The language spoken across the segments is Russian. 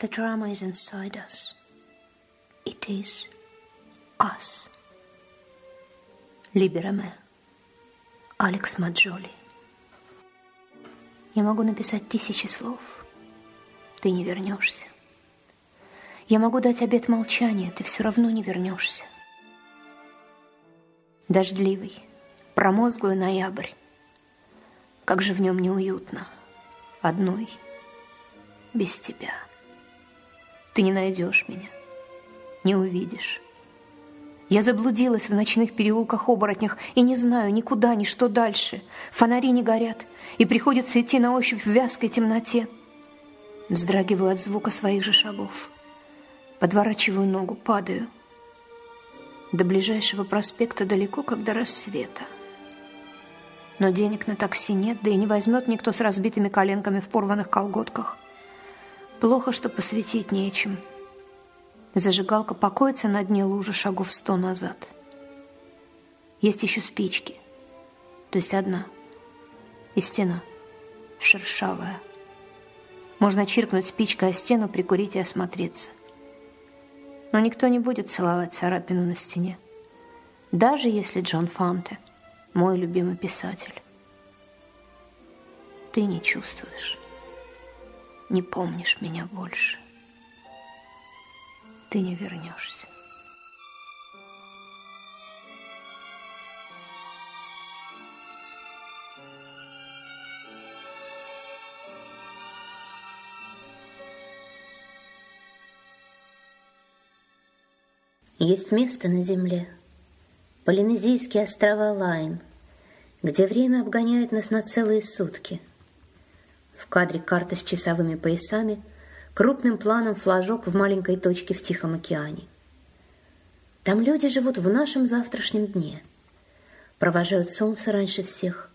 The drama is inside us. It is us. Либераме. Алекс Маджоли. Я могу написать тысячи слов. Ты не вернешься. Я могу дать обет молчания, ты все равно не вернешься. Дождливый, промозглый ноябрь. Как же в нем неуютно. Одной, без тебя. Ты не найдешь меня, не увидишь. Я заблудилась в ночных переулках-оборотнях и не знаю никуда, ни что дальше. Фонари не горят, и приходится идти на ощупь в вязкой темноте. Вздрагиваю от звука своих же шагов. Подворачиваю ногу, падаю. До ближайшего проспекта далеко, как до рассвета. Но денег на такси нет, да и не возьмет никто с разбитыми коленками в порванных колготках. Плохо, что посветить нечем. Зажигалка покоится на дне лужи шагов сто назад. Есть еще спички. То есть одна. И стена. Шершавая. Можно чиркнуть спичкой о стену, прикурить и осмотреться. Но никто не будет целовать царапину на стене. Даже если Джон Фанте, мой любимый писатель. Ты не чувствуешь не помнишь меня больше. Ты не вернешься. Есть место на земле, Полинезийские острова Лайн, где время обгоняет нас на целые сутки – в кадре карта с часовыми поясами, крупным планом флажок в маленькой точке в Тихом океане. Там люди живут в нашем завтрашнем дне, провожают солнце раньше всех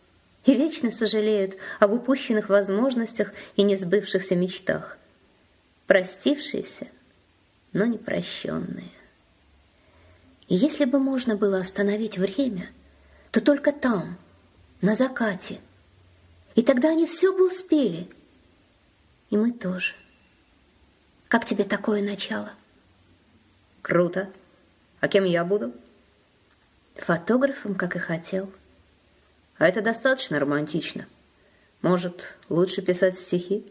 и вечно сожалеют об упущенных возможностях и несбывшихся мечтах. Простившиеся, но не прощенные. И если бы можно было остановить время, то только там, на закате – и тогда они все бы успели. И мы тоже. Как тебе такое начало? Круто. А кем я буду? Фотографом, как и хотел. А это достаточно романтично. Может, лучше писать стихи?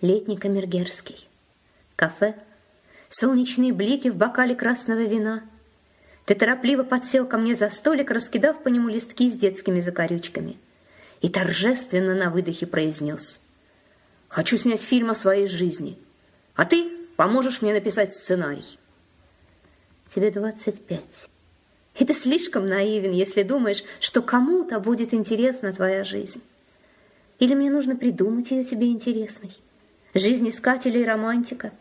Летний Камергерский. Кафе. Солнечные блики в бокале красного вина – ты торопливо подсел ко мне за столик, раскидав по нему листки с детскими закорючками, и торжественно на выдохе произнес. «Хочу снять фильм о своей жизни, а ты поможешь мне написать сценарий». Тебе двадцать пять. И ты слишком наивен, если думаешь, что кому-то будет интересна твоя жизнь. Или мне нужно придумать ее тебе интересной? Жизнь искателя и романтика?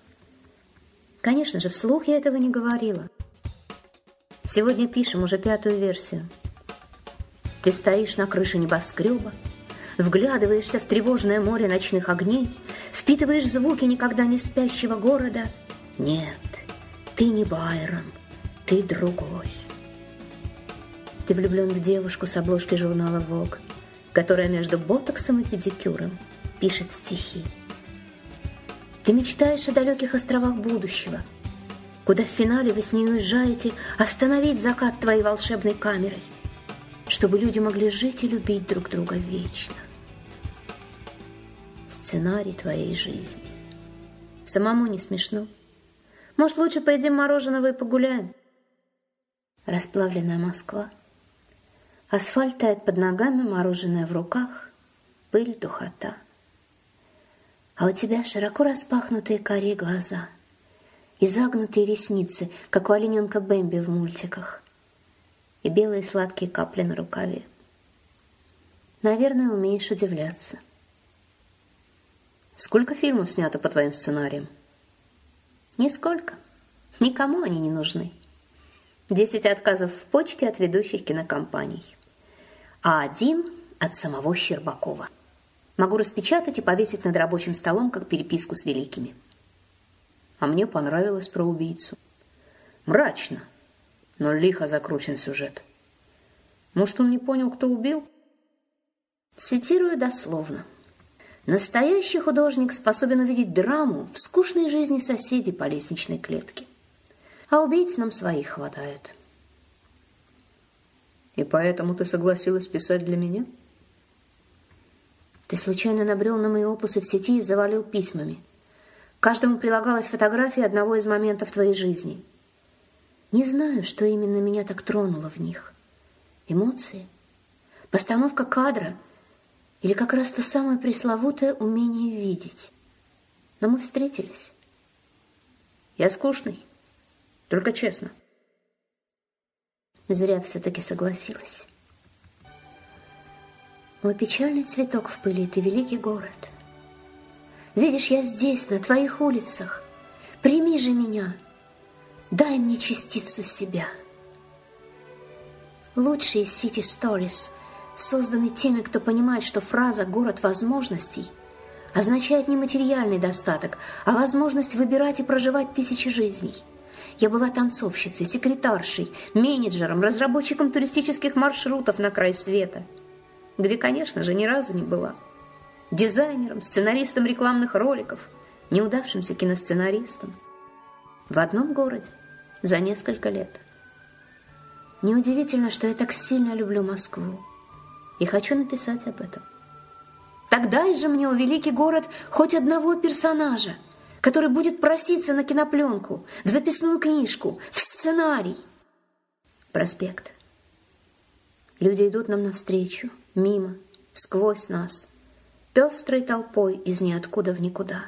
Конечно же, вслух я этого не говорила. Сегодня пишем уже пятую версию. Ты стоишь на крыше небоскреба, Вглядываешься в тревожное море ночных огней, Впитываешь звуки никогда не спящего города. Нет, ты не Байрон, ты другой. Ты влюблен в девушку с обложки журнала Vogue, Которая между ботоксом и педикюром пишет стихи. Ты мечтаешь о далеких островах будущего — куда в финале вы с ней уезжаете, остановить закат твоей волшебной камерой, чтобы люди могли жить и любить друг друга вечно. Сценарий твоей жизни. Самому не смешно. Может, лучше поедим мороженого и погуляем? Расплавленная Москва. Асфальт тает под ногами, мороженое в руках, пыль, духота. А у тебя широко распахнутые кори глаза — и загнутые ресницы, как у олененка Бэмби в мультиках, и белые сладкие капли на рукаве. Наверное, умеешь удивляться. Сколько фильмов снято по твоим сценариям? Нисколько. Никому они не нужны. Десять отказов в почте от ведущих кинокомпаний. А один от самого Щербакова. Могу распечатать и повесить над рабочим столом, как переписку с великими а мне понравилось про убийцу. Мрачно, но лихо закручен сюжет. Может, он не понял, кто убил? Цитирую дословно. Настоящий художник способен увидеть драму в скучной жизни соседей по лестничной клетке. А убийц нам своих хватает. И поэтому ты согласилась писать для меня? Ты случайно набрел на мои опусы в сети и завалил письмами. Каждому прилагалась фотография одного из моментов твоей жизни. Не знаю, что именно меня так тронуло в них. Эмоции? Постановка кадра? Или как раз то самое пресловутое умение видеть? Но мы встретились. Я скучный, только честно. Зря все-таки согласилась. Мой печальный цветок в пыли, ты великий город. Видишь, я здесь, на твоих улицах. Прими же меня, дай мне частицу себя. Лучшие City Stories созданы теми, кто понимает, что фраза «город возможностей» означает не материальный достаток, а возможность выбирать и проживать тысячи жизней. Я была танцовщицей, секретаршей, менеджером, разработчиком туристических маршрутов на край света – где, конечно же, ни разу не была. Дизайнером, сценаристом рекламных роликов, неудавшимся киносценаристом. В одном городе за несколько лет. Неудивительно, что я так сильно люблю Москву и хочу написать об этом. Тогда же мне, у великий город, хоть одного персонажа, который будет проситься на кинопленку, в записную книжку, в сценарий. Проспект. Люди идут нам навстречу – мимо, сквозь нас, пестрой толпой из ниоткуда в никуда.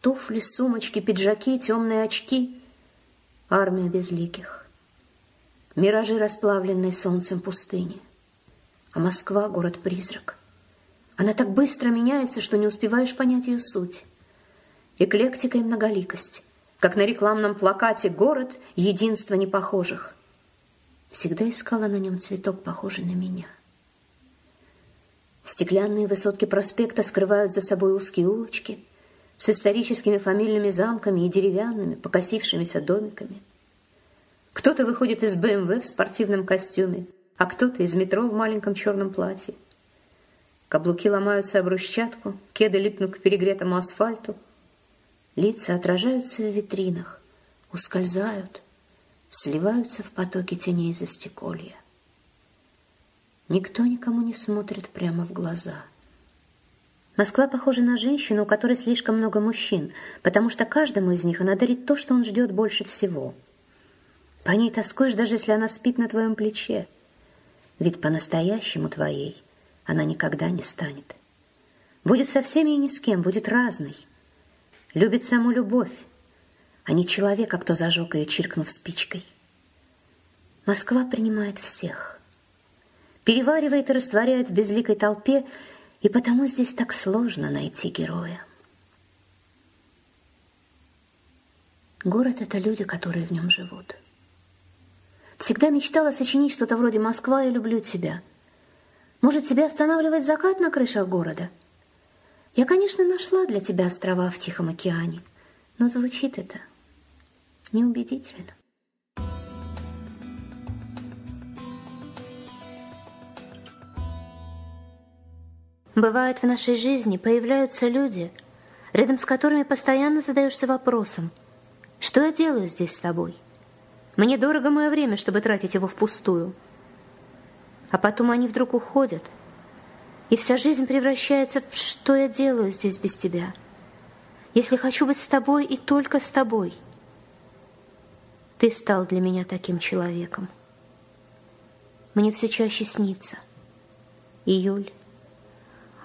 Туфли, сумочки, пиджаки, темные очки, армия безликих. Миражи, расплавленные солнцем пустыни. А Москва — город-призрак. Она так быстро меняется, что не успеваешь понять ее суть. Эклектика и многоликость, как на рекламном плакате «Город — единство непохожих». Всегда искала на нем цветок, похожий на меня — Стеклянные высотки проспекта скрывают за собой узкие улочки с историческими фамильными замками и деревянными, покосившимися домиками. Кто-то выходит из БМВ в спортивном костюме, а кто-то из метро в маленьком черном платье. Каблуки ломаются об брусчатку, кеды липнут к перегретому асфальту. Лица отражаются в витринах, ускользают, сливаются в потоке теней застеколья. Никто никому не смотрит прямо в глаза. Москва похожа на женщину, у которой слишком много мужчин, потому что каждому из них она дарит то, что он ждет больше всего. По ней тоскуешь, даже если она спит на твоем плече. Ведь по-настоящему твоей она никогда не станет. Будет со всеми и ни с кем, будет разной. Любит саму любовь, а не человека, кто зажег ее, чиркнув спичкой. Москва принимает всех переваривает и растворяет в безликой толпе, и потому здесь так сложно найти героя. Город — это люди, которые в нем живут. Всегда мечтала сочинить что-то вроде «Москва, я люблю тебя». Может, тебя останавливает закат на крышах города? Я, конечно, нашла для тебя острова в Тихом океане, но звучит это неубедительно. Бывает, в нашей жизни появляются люди, рядом с которыми постоянно задаешься вопросом, что я делаю здесь с тобой? Мне дорого мое время, чтобы тратить его впустую. А потом они вдруг уходят, и вся жизнь превращается в «что я делаю здесь без тебя?» Если хочу быть с тобой и только с тобой. Ты стал для меня таким человеком. Мне все чаще снится. Июль,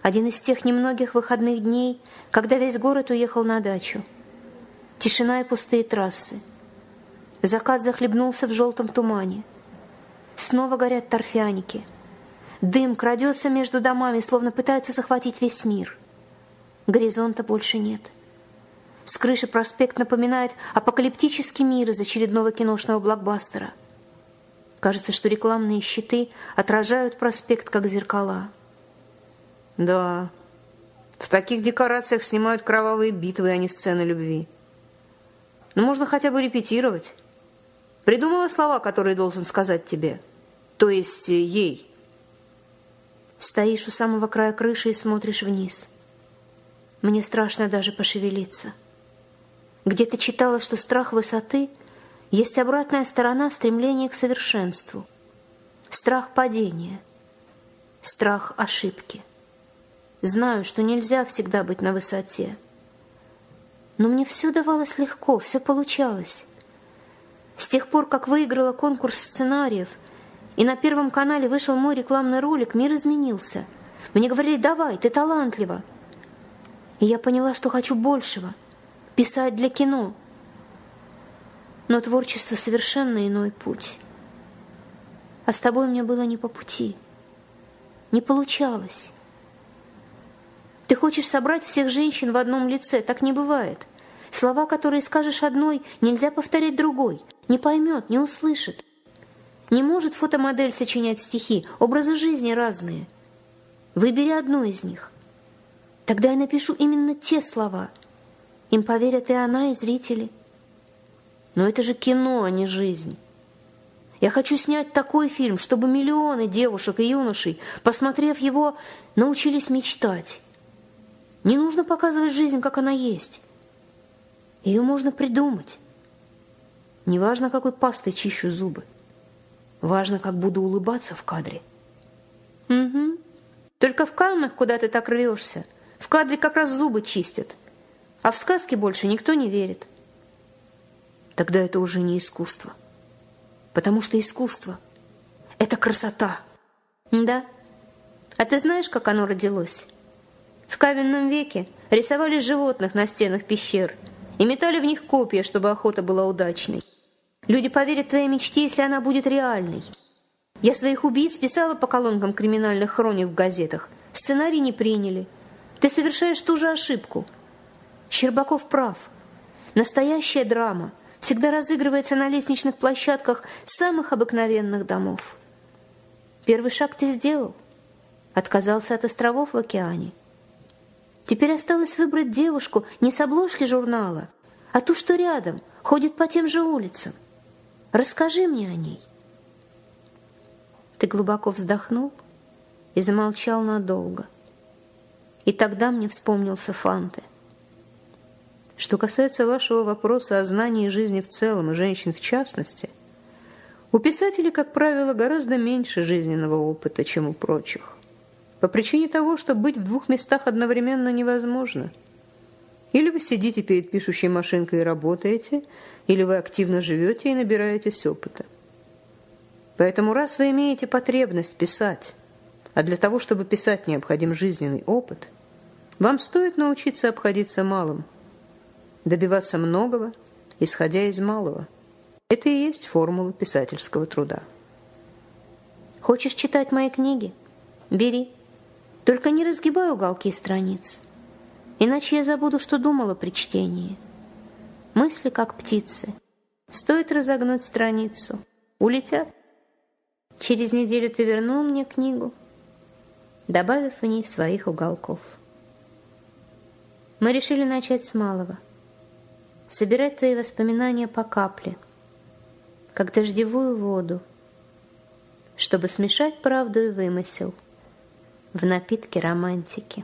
один из тех немногих выходных дней, когда весь город уехал на дачу. Тишина и пустые трассы. Закат захлебнулся в желтом тумане. Снова горят торфяники. Дым крадется между домами, словно пытается захватить весь мир. Горизонта больше нет. С крыши проспект напоминает апокалиптический мир из очередного киношного блокбастера. Кажется, что рекламные щиты отражают проспект, как зеркала. Да, в таких декорациях снимают кровавые битвы, а не сцены любви. Но ну, можно хотя бы репетировать. Придумала слова, которые должен сказать тебе. То есть ей. Стоишь у самого края крыши и смотришь вниз. Мне страшно даже пошевелиться. Где-то читала, что страх высоты есть обратная сторона стремления к совершенству. Страх падения, страх ошибки. Знаю, что нельзя всегда быть на высоте. Но мне все давалось легко, все получалось. С тех пор, как выиграла конкурс сценариев, и на Первом канале вышел мой рекламный ролик, мир изменился. Мне говорили, давай, ты талантлива. И я поняла, что хочу большего. Писать для кино. Но творчество совершенно иной путь. А с тобой мне было не по пути. Не получалось. Ты хочешь собрать всех женщин в одном лице. Так не бывает. Слова, которые скажешь одной, нельзя повторять другой. Не поймет, не услышит. Не может фотомодель сочинять стихи. Образы жизни разные. Выбери одну из них. Тогда я напишу именно те слова. Им поверят и она, и зрители. Но это же кино, а не жизнь. Я хочу снять такой фильм, чтобы миллионы девушек и юношей, посмотрев его, научились мечтать. Не нужно показывать жизнь, как она есть. Ее можно придумать. Неважно, какой пастой чищу зубы. Важно, как буду улыбаться в кадре. Угу. Только в Каннах, куда ты так рвешься, в кадре как раз зубы чистят. А в сказке больше никто не верит. Тогда это уже не искусство. Потому что искусство — это красота. Да. А ты знаешь, как оно родилось? В каменном веке рисовали животных на стенах пещер и метали в них копья, чтобы охота была удачной. Люди поверят твоей мечте, если она будет реальной. Я своих убийц писала по колонкам криминальных хроник в газетах. Сценарий не приняли. Ты совершаешь ту же ошибку. Щербаков прав. Настоящая драма всегда разыгрывается на лестничных площадках самых обыкновенных домов. Первый шаг ты сделал. Отказался от островов в океане. Теперь осталось выбрать девушку не с обложки журнала, а ту, что рядом, ходит по тем же улицам. Расскажи мне о ней. Ты глубоко вздохнул и замолчал надолго. И тогда мне вспомнился Фанте. Что касается вашего вопроса о знании жизни в целом и женщин в частности, у писателей, как правило, гораздо меньше жизненного опыта, чем у прочих по причине того, что быть в двух местах одновременно невозможно. Или вы сидите перед пишущей машинкой и работаете, или вы активно живете и набираетесь опыта. Поэтому раз вы имеете потребность писать, а для того, чтобы писать, необходим жизненный опыт, вам стоит научиться обходиться малым, добиваться многого, исходя из малого. Это и есть формула писательского труда. Хочешь читать мои книги? Бери. Только не разгибай уголки страниц, иначе я забуду, что думала при чтении. Мысли, как птицы. Стоит разогнуть страницу, улетят. Через неделю ты вернул мне книгу, добавив в ней своих уголков. Мы решили начать с малого. Собирать твои воспоминания по капле, как дождевую воду, чтобы смешать правду и вымысел – в напитке романтики.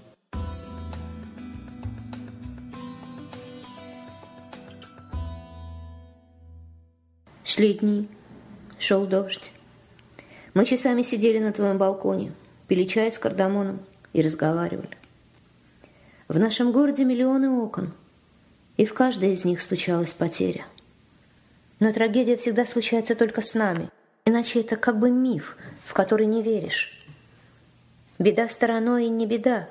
Шли дни, шел дождь. Мы часами сидели на твоем балконе, пили чай с кардамоном и разговаривали. В нашем городе миллионы окон, и в каждой из них стучалась потеря. Но трагедия всегда случается только с нами, иначе это как бы миф, в который не веришь. Беда стороной не беда.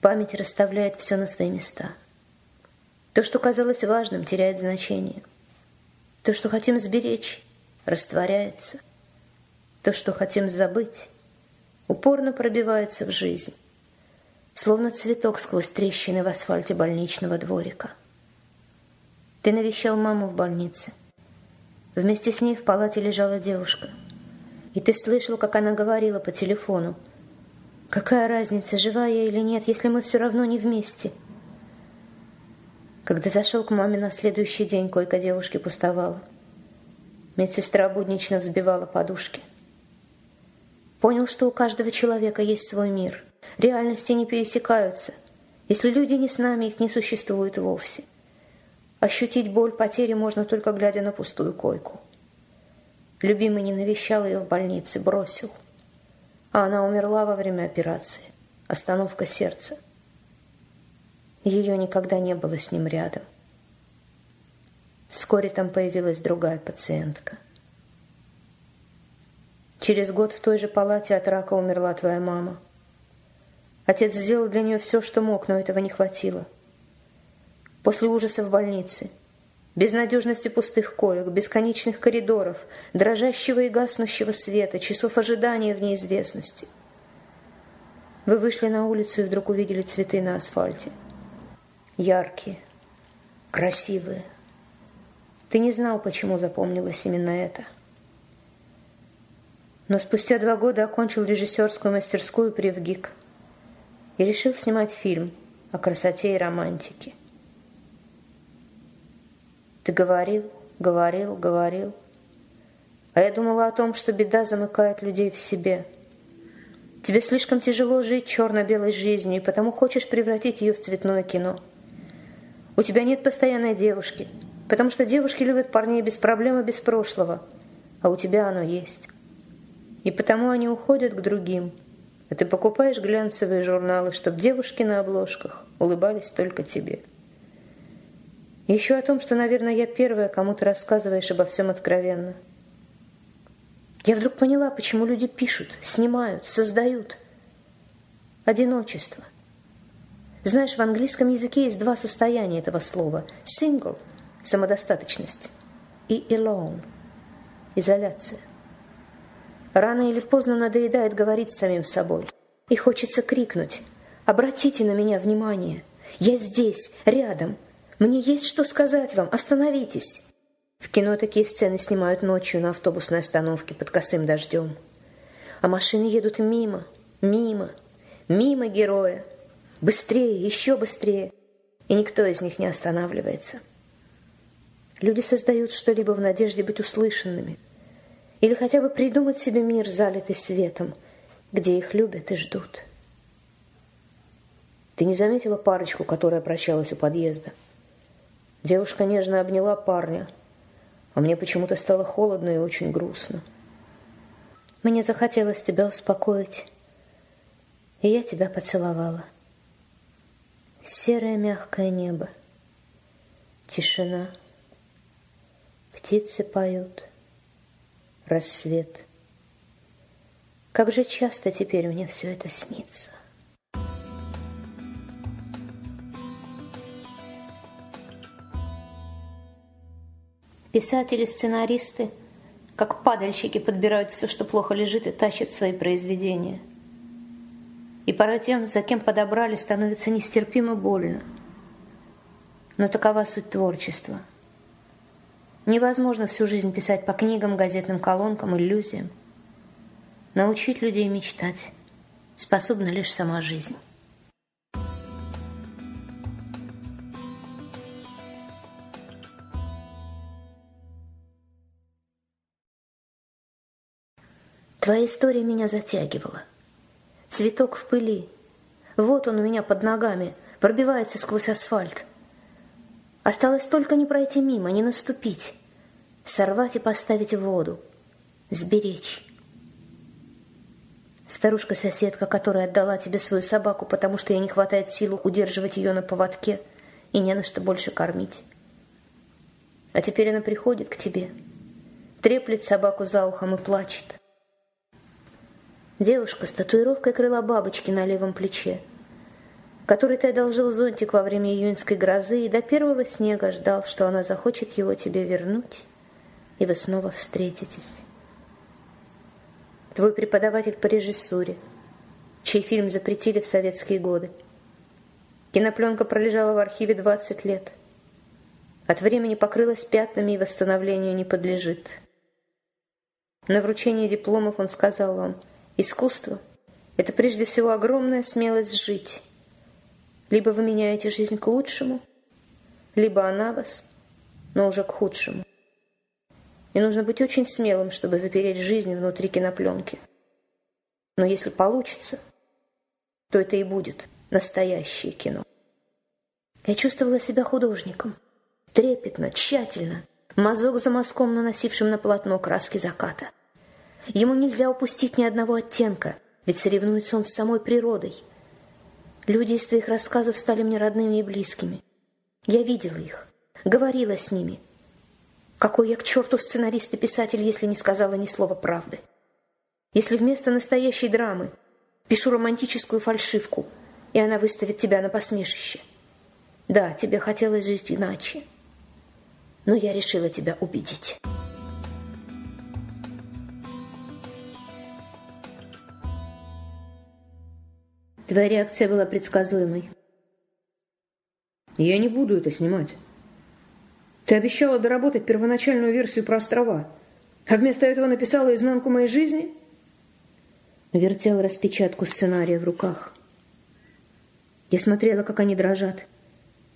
Память расставляет все на свои места. То, что казалось важным, теряет значение. То, что хотим сберечь, растворяется. То, что хотим забыть, упорно пробивается в жизнь, словно цветок сквозь трещины в асфальте больничного дворика. Ты навещал маму в больнице. Вместе с ней в палате лежала девушка — и ты слышал, как она говорила по телефону. Какая разница, жива я или нет, если мы все равно не вместе? Когда зашел к маме на следующий день, койка девушки пустовала. Медсестра буднично взбивала подушки. Понял, что у каждого человека есть свой мир. Реальности не пересекаются. Если люди не с нами, их не существует вовсе. Ощутить боль потери можно только глядя на пустую койку. Любимый не навещал ее в больнице, бросил. А она умерла во время операции. Остановка сердца. Ее никогда не было с ним рядом. Вскоре там появилась другая пациентка. Через год в той же палате от рака умерла твоя мама. Отец сделал для нее все, что мог, но этого не хватило. После ужаса в больнице, безнадежности пустых коек, бесконечных коридоров, дрожащего и гаснущего света, часов ожидания в неизвестности. Вы вышли на улицу и вдруг увидели цветы на асфальте. Яркие, красивые. Ты не знал, почему запомнилось именно это. Но спустя два года окончил режиссерскую мастерскую при ВГИК и решил снимать фильм о красоте и романтике. Ты говорил, говорил, говорил. А я думала о том, что беда замыкает людей в себе. Тебе слишком тяжело жить черно-белой жизнью, и потому хочешь превратить ее в цветное кино. У тебя нет постоянной девушки, потому что девушки любят парней без проблем и без прошлого, а у тебя оно есть. И потому они уходят к другим, а ты покупаешь глянцевые журналы, чтобы девушки на обложках улыбались только тебе. Еще о том, что, наверное, я первая, кому ты рассказываешь обо всем откровенно. Я вдруг поняла, почему люди пишут, снимают, создают. Одиночество. Знаешь, в английском языке есть два состояния этого слова. Single – самодостаточность и alone – изоляция. Рано или поздно надоедает говорить с самим собой. И хочется крикнуть «Обратите на меня внимание! Я здесь, рядом, мне есть что сказать вам. Остановитесь. В кино такие сцены снимают ночью на автобусной остановке под косым дождем. А машины едут мимо, мимо, мимо героя. Быстрее, еще быстрее. И никто из них не останавливается. Люди создают что-либо в надежде быть услышанными. Или хотя бы придумать себе мир, залитый светом, где их любят и ждут. Ты не заметила парочку, которая прощалась у подъезда? Девушка нежно обняла парня, а мне почему-то стало холодно и очень грустно. Мне захотелось тебя успокоить, и я тебя поцеловала. Серое мягкое небо, тишина, птицы поют, рассвет. Как же часто теперь мне все это снится. Писатели, сценаристы, как падальщики, подбирают все, что плохо лежит, и тащат свои произведения. И порой тем, за кем подобрали, становится нестерпимо больно. Но такова суть творчества. Невозможно всю жизнь писать по книгам, газетным колонкам, иллюзиям. Научить людей мечтать способна лишь сама жизнь. Твоя история меня затягивала. Цветок в пыли. Вот он у меня под ногами, пробивается сквозь асфальт. Осталось только не пройти мимо, не наступить. Сорвать и поставить в воду. Сберечь. Старушка-соседка, которая отдала тебе свою собаку, потому что ей не хватает сил удерживать ее на поводке и не на что больше кормить. А теперь она приходит к тебе, треплет собаку за ухом и плачет. Девушка с татуировкой крыла бабочки на левом плече, которой ты одолжил зонтик во время июньской грозы и до первого снега ждал, что она захочет его тебе вернуть, и вы снова встретитесь. Твой преподаватель по режиссуре, чей фильм запретили в советские годы. Кинопленка пролежала в архиве 20 лет. От времени покрылась пятнами и восстановлению не подлежит. На вручении дипломов он сказал вам – Искусство – это прежде всего огромная смелость жить. Либо вы меняете жизнь к лучшему, либо она вас, но уже к худшему. И нужно быть очень смелым, чтобы запереть жизнь внутри кинопленки. Но если получится, то это и будет настоящее кино. Я чувствовала себя художником. Трепетно, тщательно, мазок за мазком, наносившим на полотно краски заката. Ему нельзя упустить ни одного оттенка, ведь соревнуется он с самой природой. Люди из твоих рассказов стали мне родными и близкими. Я видела их, говорила с ними. Какой я к черту сценарист и писатель, если не сказала ни слова правды? Если вместо настоящей драмы пишу романтическую фальшивку, и она выставит тебя на посмешище. Да, тебе хотелось жить иначе, но я решила тебя убедить». Твоя реакция была предсказуемой. Я не буду это снимать. Ты обещала доработать первоначальную версию про острова, а вместо этого написала изнанку моей жизни? Вертела распечатку сценария в руках. Я смотрела, как они дрожат,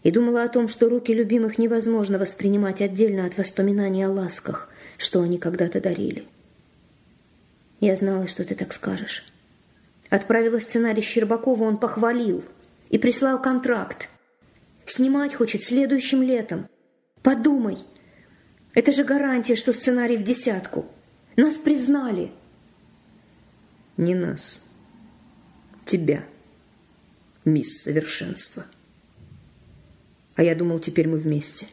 и думала о том, что руки любимых невозможно воспринимать отдельно от воспоминаний о ласках, что они когда-то дарили. Я знала, что ты так скажешь. Отправила сценарий Щербакову, он похвалил и прислал контракт. Снимать хочет следующим летом. Подумай, это же гарантия, что сценарий в десятку. Нас признали. Не нас. Тебя, мисс Совершенство. А я думал, теперь мы вместе.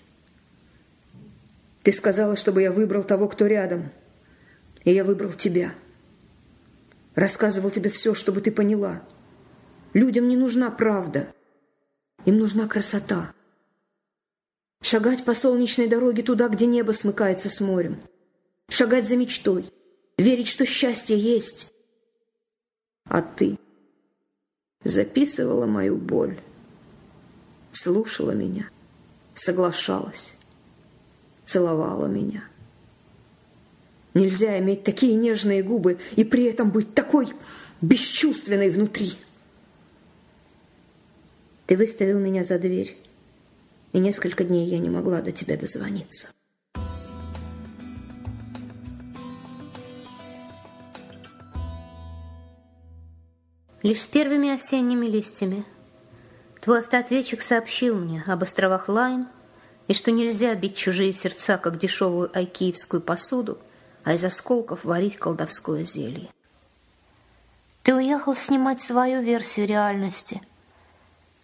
Ты сказала, чтобы я выбрал того, кто рядом. И я выбрал тебя. — Рассказывал тебе все, чтобы ты поняла. Людям не нужна правда. Им нужна красота. Шагать по солнечной дороге туда, где небо смыкается с морем. Шагать за мечтой. Верить, что счастье есть. А ты записывала мою боль. Слушала меня. Соглашалась. Целовала меня. Нельзя иметь такие нежные губы и при этом быть такой бесчувственной внутри. Ты выставил меня за дверь, и несколько дней я не могла до тебя дозвониться. Лишь с первыми осенними листьями твой автоответчик сообщил мне об островах Лайн и что нельзя бить чужие сердца, как дешевую айкиевскую посуду, а из осколков варить колдовское зелье. Ты уехал снимать свою версию реальности,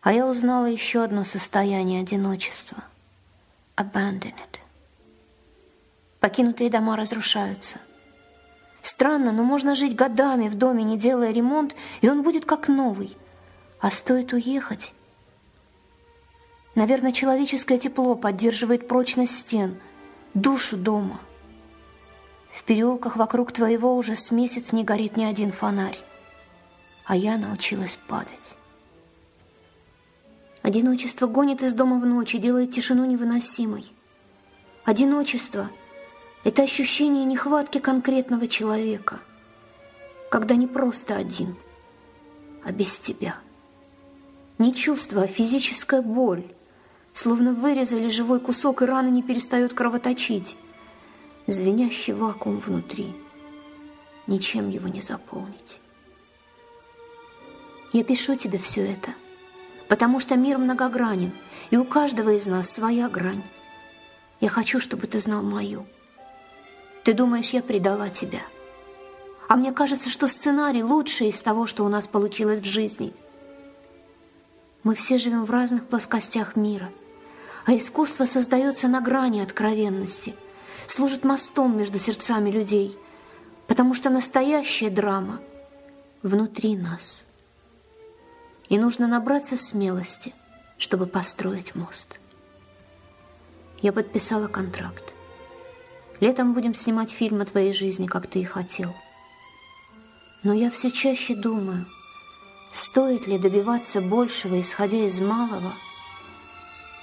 а я узнала еще одно состояние одиночества — abandoned. Покинутые дома разрушаются. Странно, но можно жить годами в доме, не делая ремонт, и он будет как новый. А стоит уехать... Наверное, человеческое тепло поддерживает прочность стен, душу дома — в переулках вокруг твоего уже с месяц не горит ни один фонарь, а я научилась падать. Одиночество гонит из дома в ночь и делает тишину невыносимой. Одиночество — это ощущение нехватки конкретного человека, когда не просто один, а без тебя. Не чувство, а физическая боль, словно вырезали живой кусок, и рана не перестает кровоточить звенящий вакуум внутри. Ничем его не заполнить. Я пишу тебе все это, потому что мир многогранен, и у каждого из нас своя грань. Я хочу, чтобы ты знал мою. Ты думаешь, я предала тебя. А мне кажется, что сценарий лучший из того, что у нас получилось в жизни. Мы все живем в разных плоскостях мира, а искусство создается на грани откровенности – служит мостом между сердцами людей, потому что настоящая драма внутри нас. И нужно набраться смелости, чтобы построить мост. Я подписала контракт. Летом будем снимать фильм о твоей жизни, как ты и хотел. Но я все чаще думаю, стоит ли добиваться большего, исходя из малого,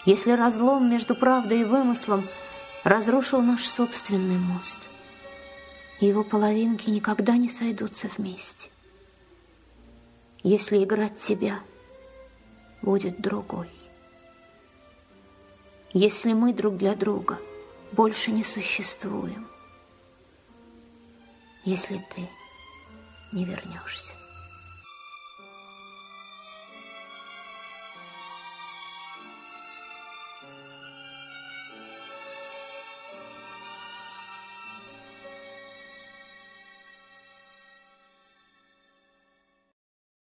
если разлом между правдой и вымыслом – разрушил наш собственный мост. Его половинки никогда не сойдутся вместе. Если играть тебя, будет другой. Если мы друг для друга больше не существуем, если ты не вернешься.